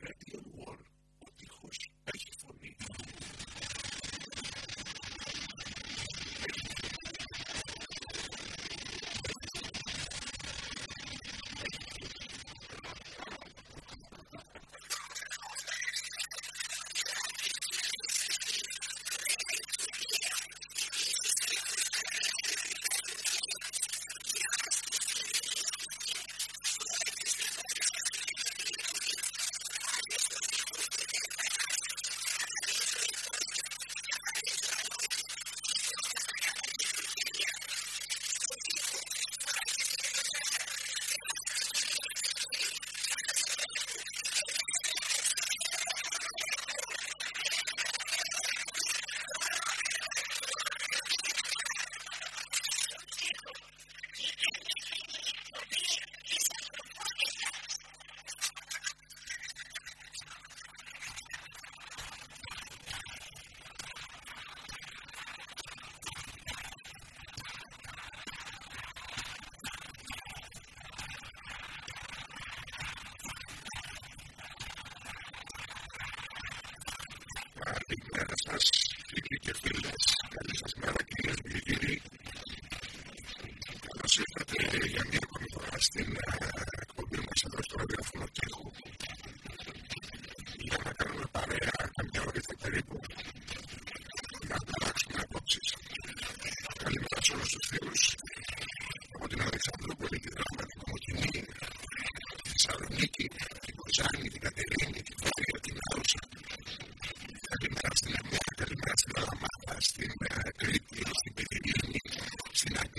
Practical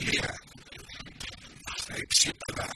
τουρισμός, σε κουλιακός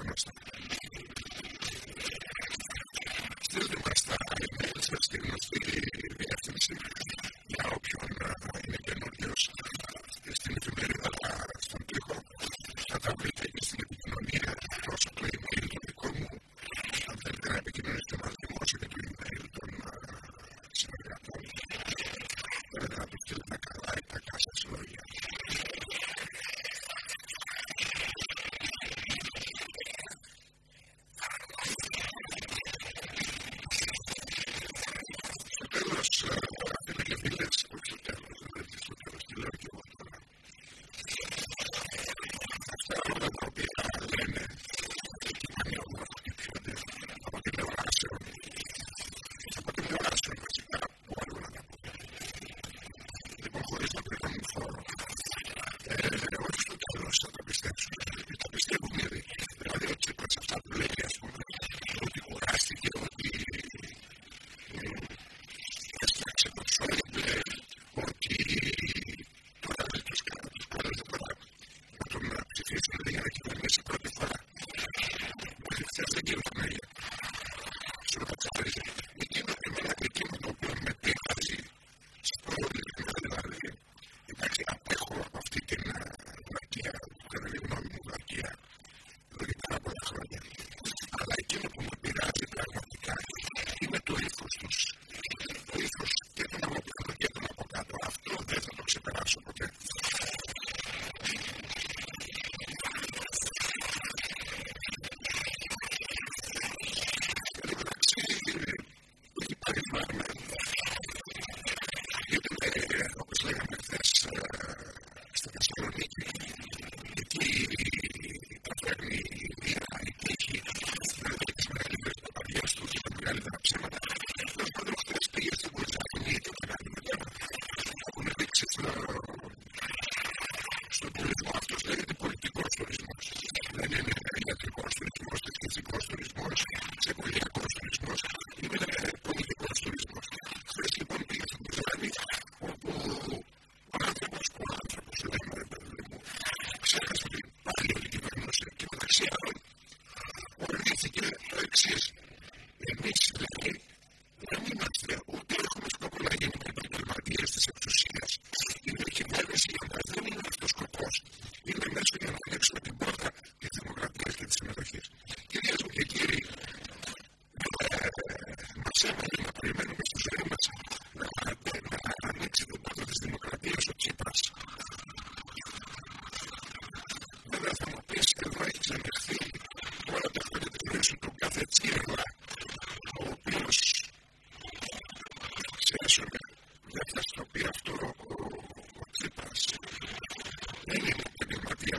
environments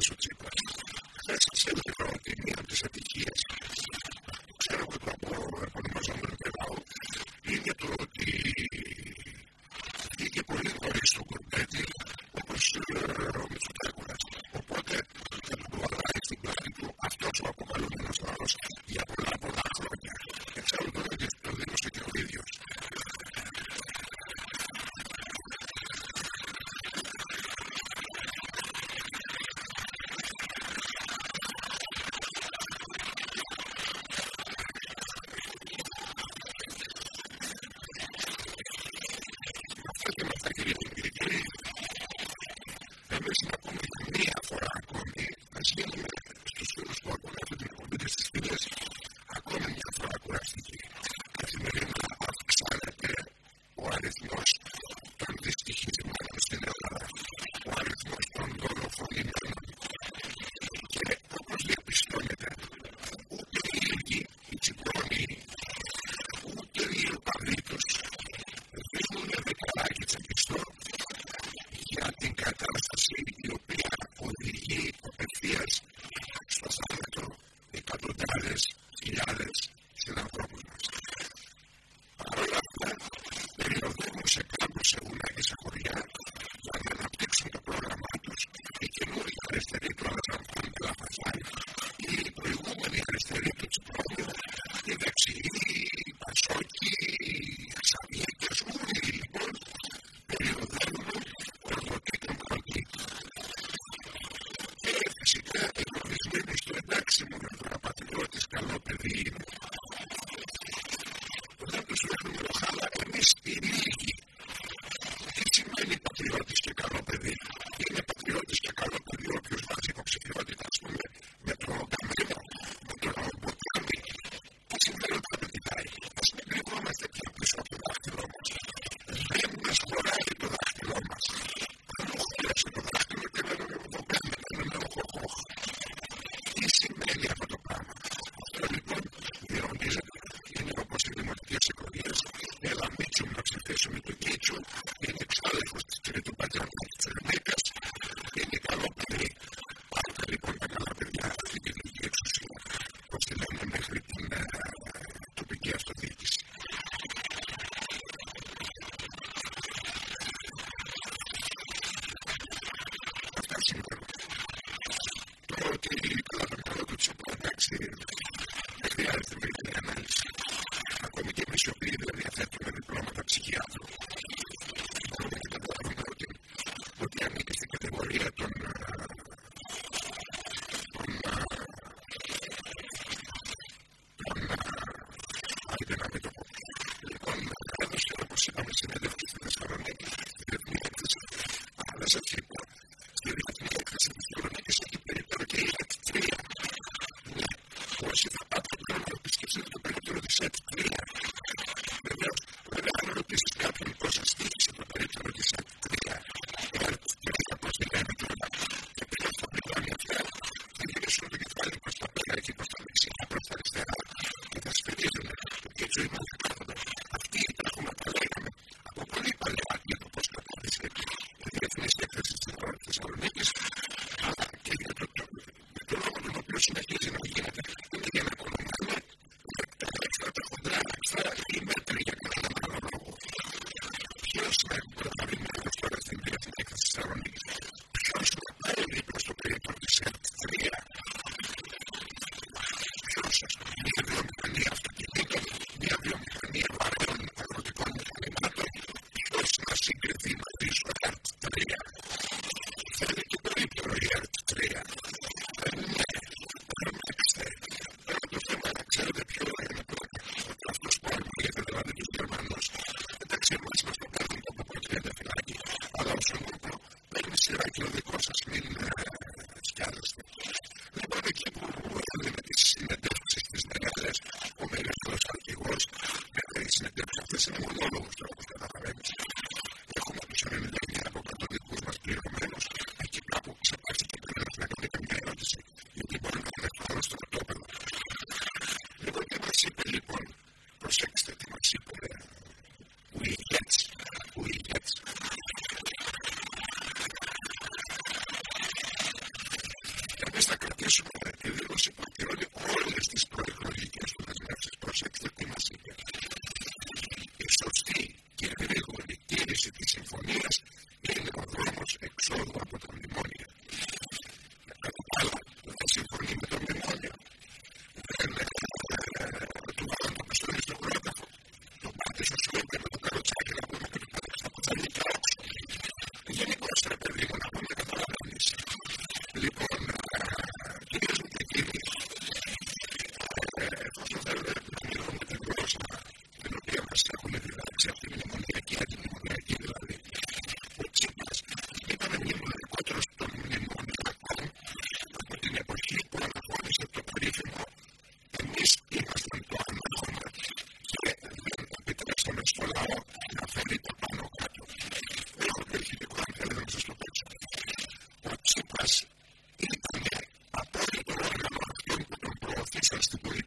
That's what's Jerusalem, having manifested in the ethnic surrounding. Jerusalem, estás tú por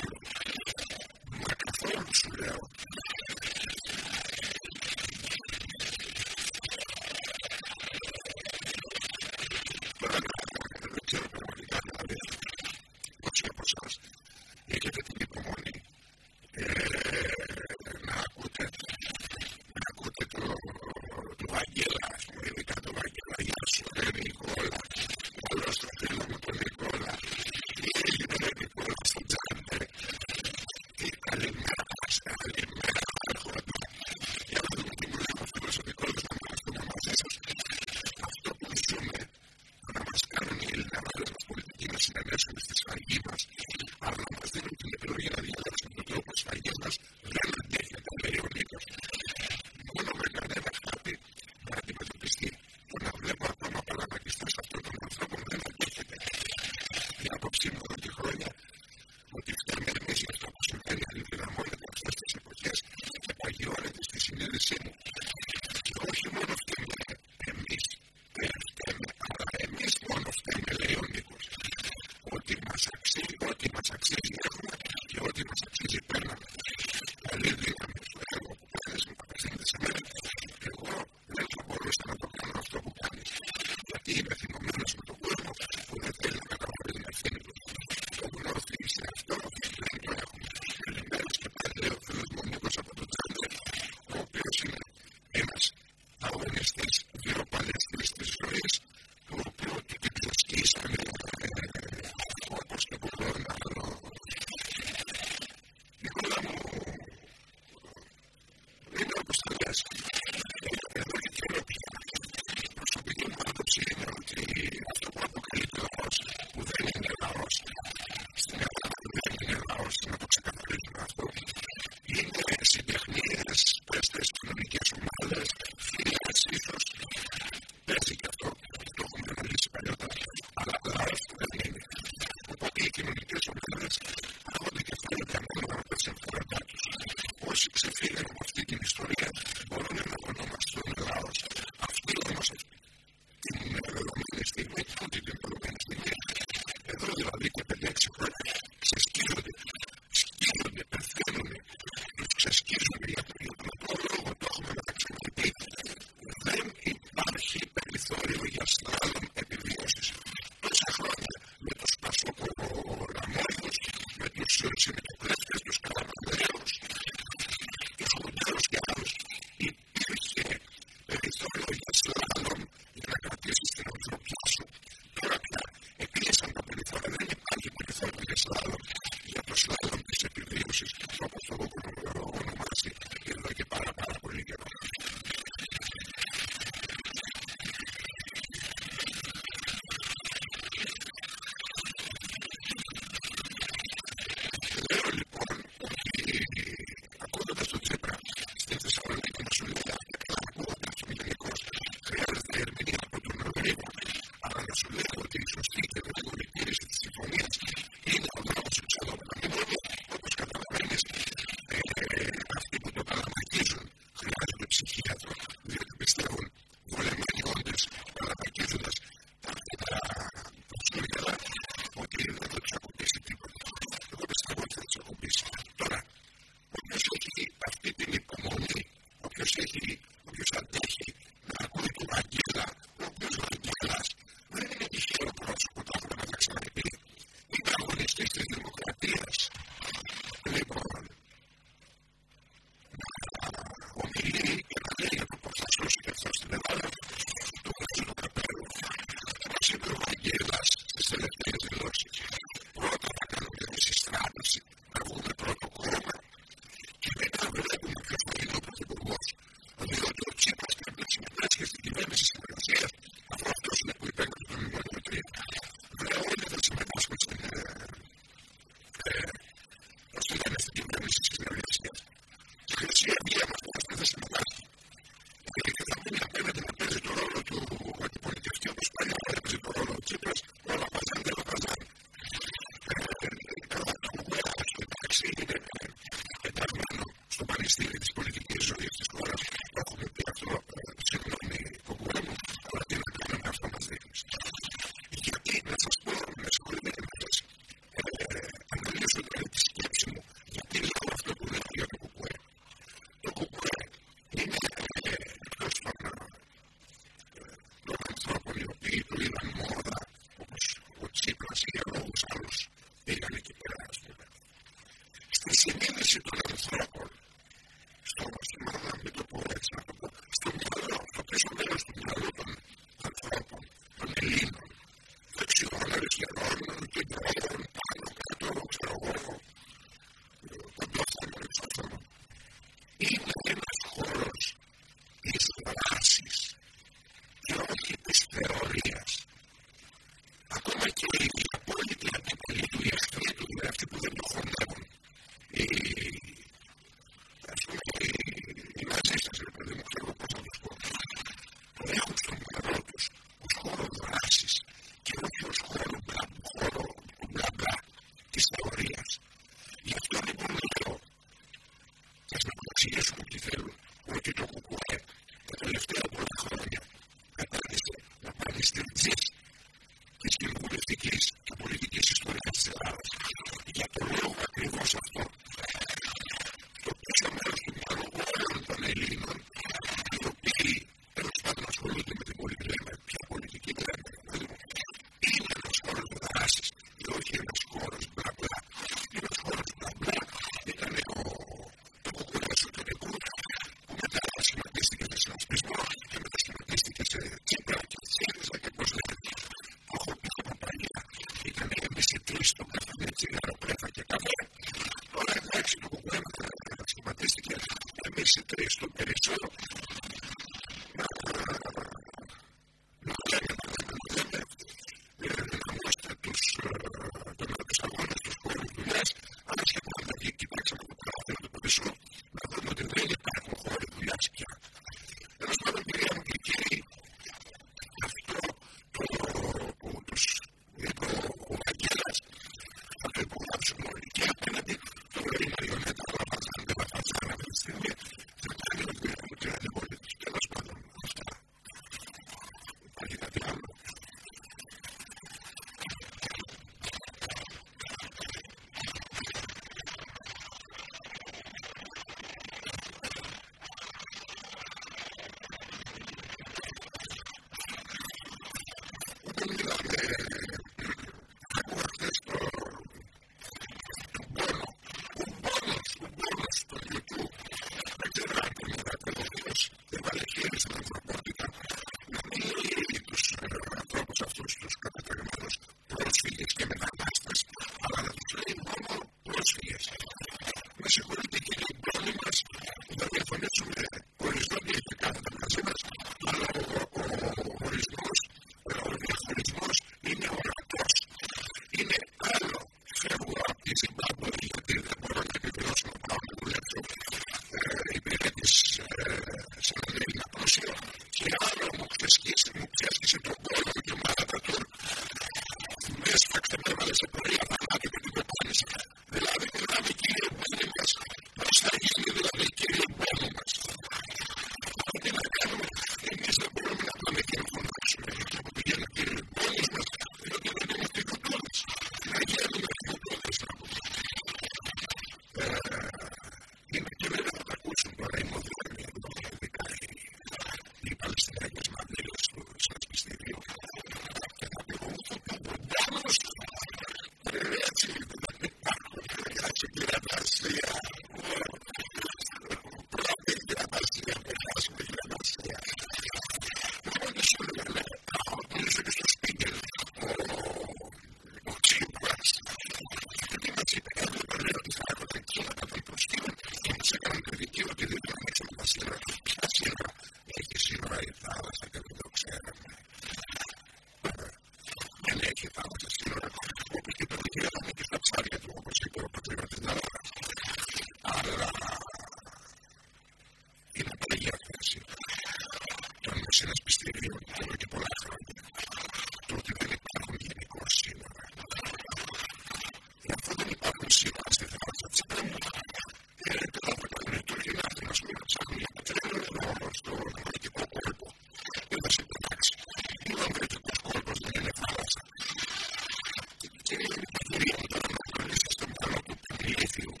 Field.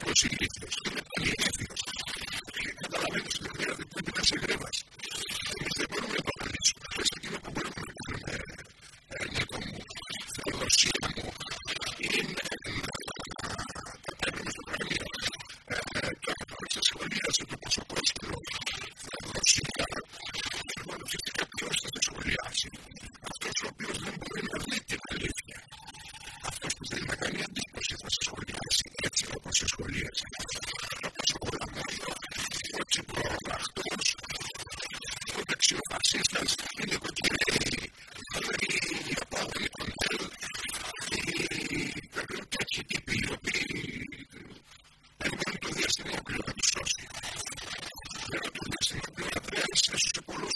Прочие есть Mr. Shukuru.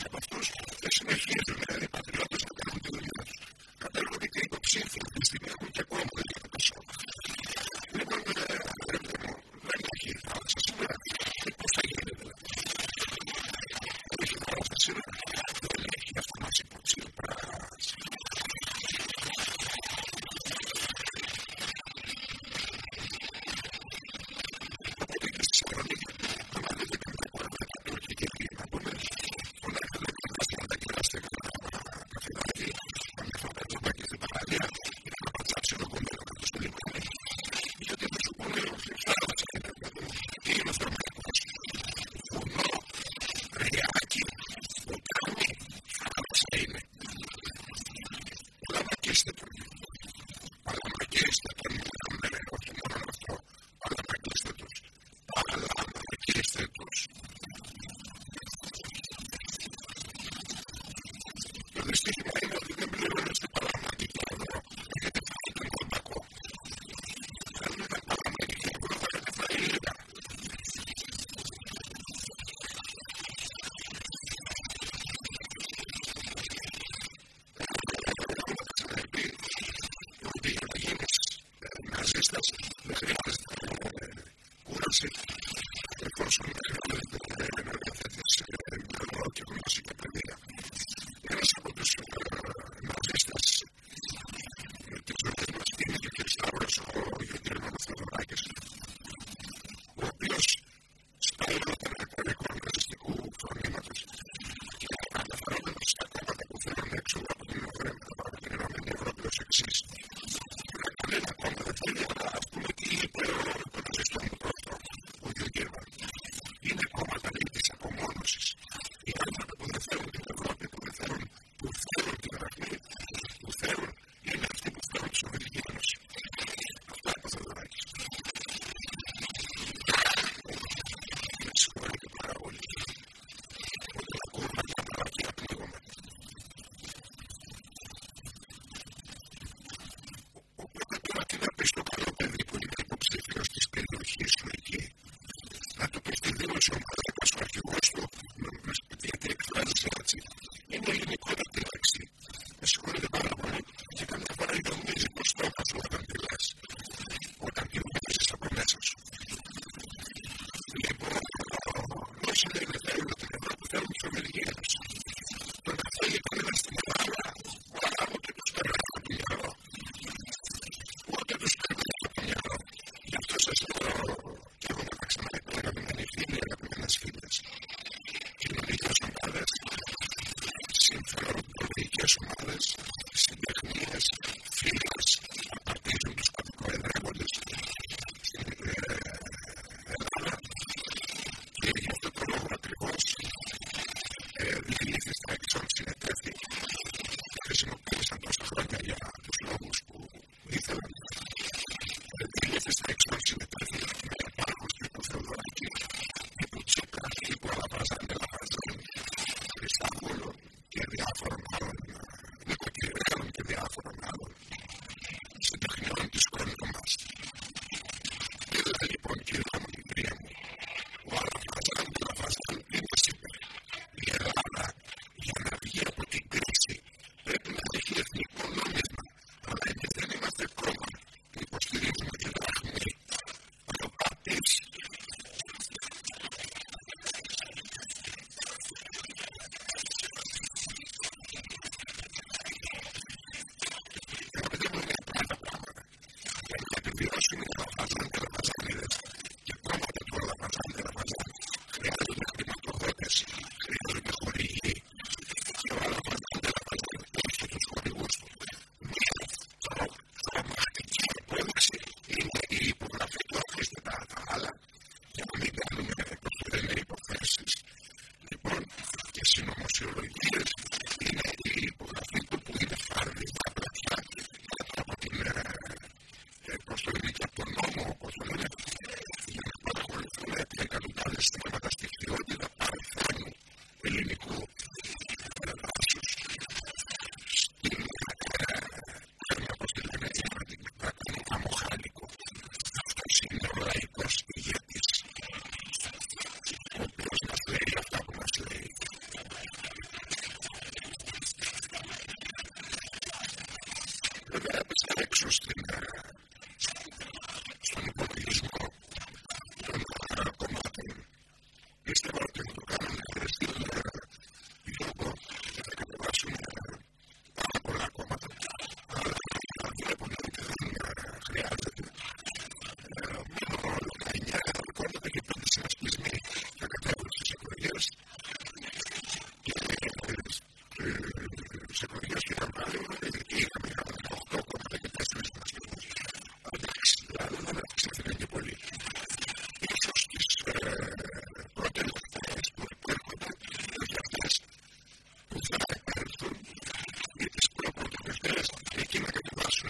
чувстве.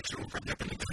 Alex Roker,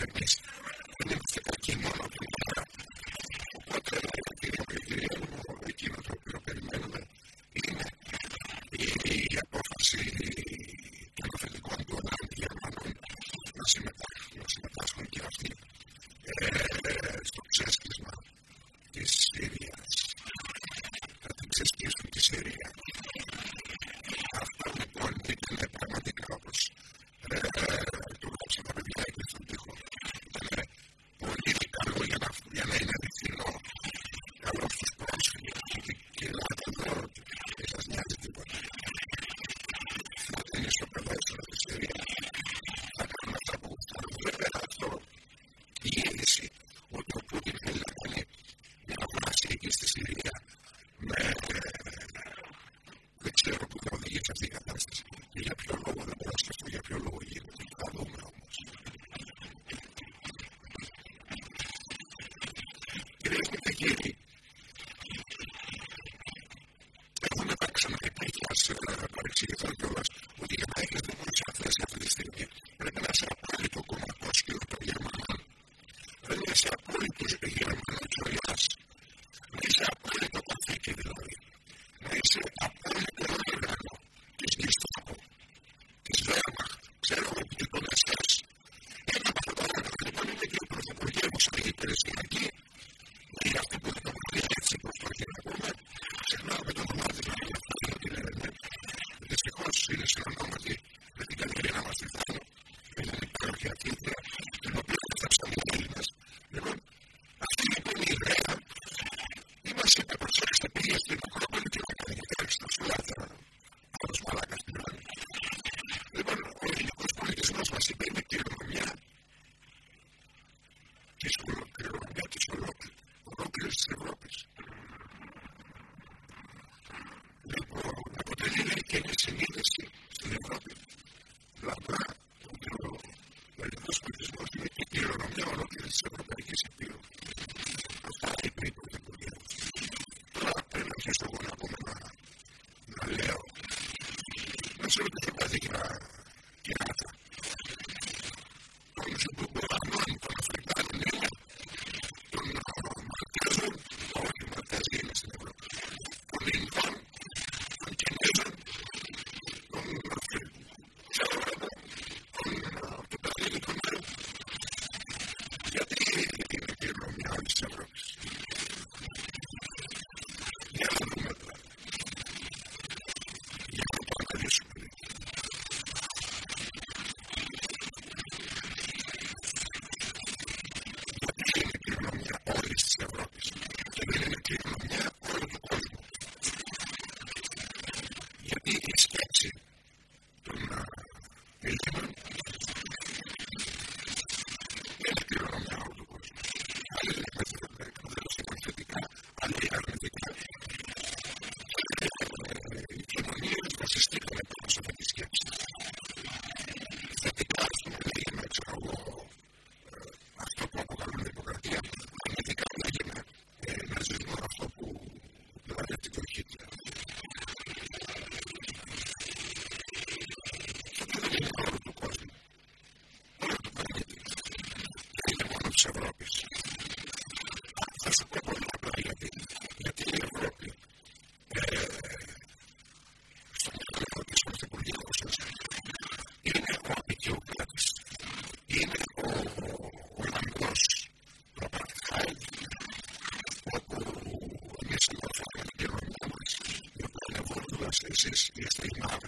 sickness duty immediately Entonces, esto es una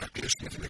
la que es jefe de